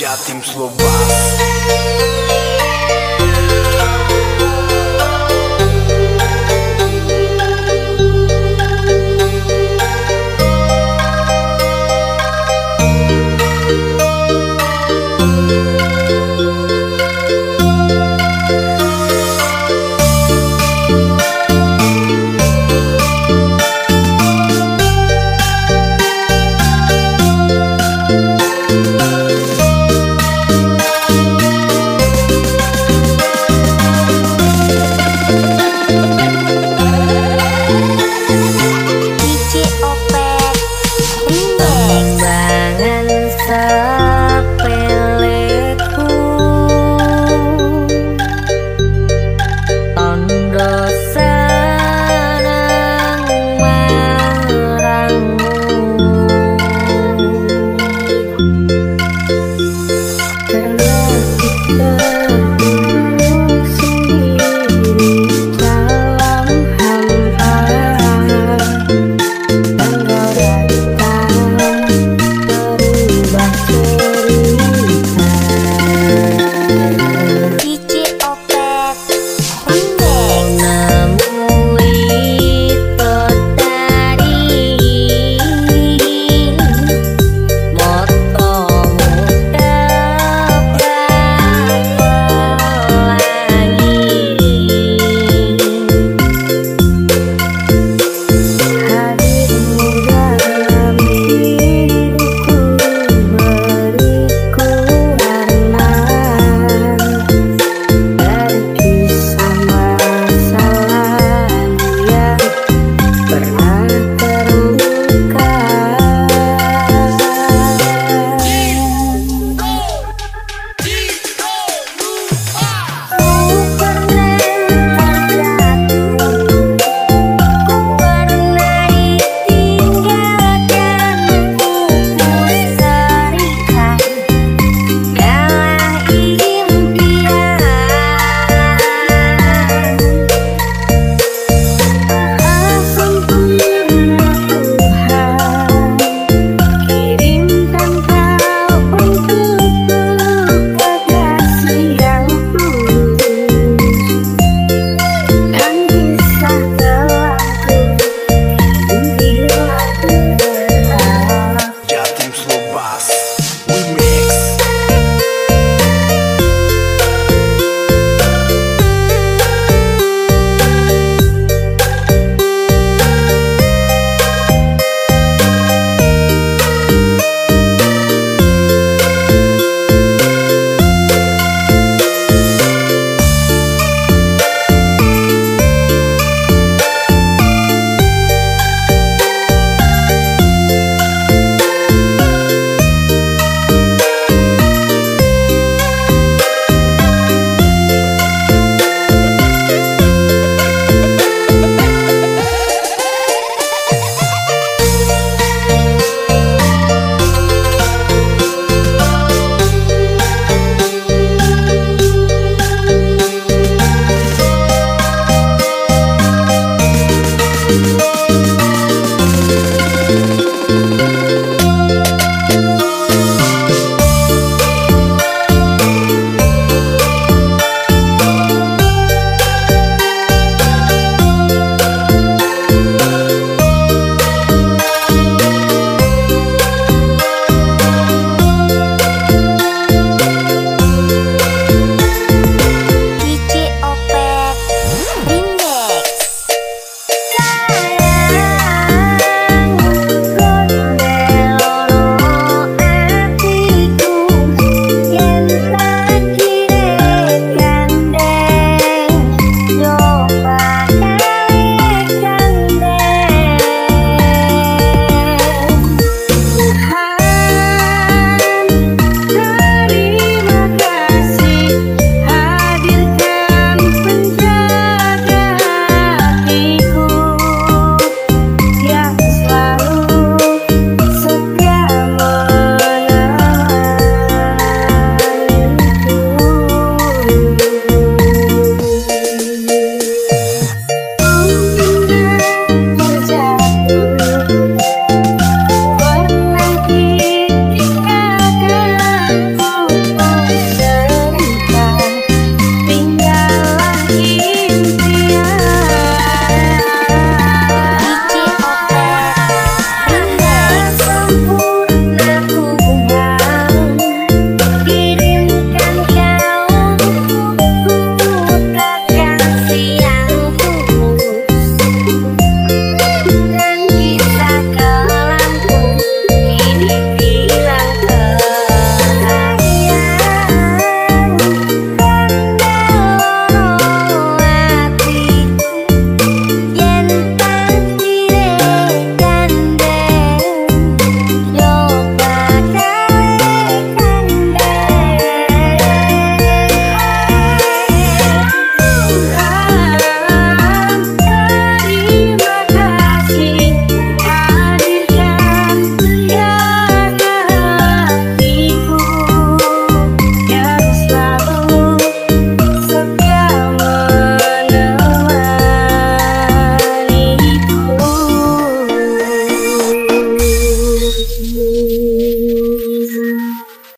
Jatim Slow Bass Bass. Música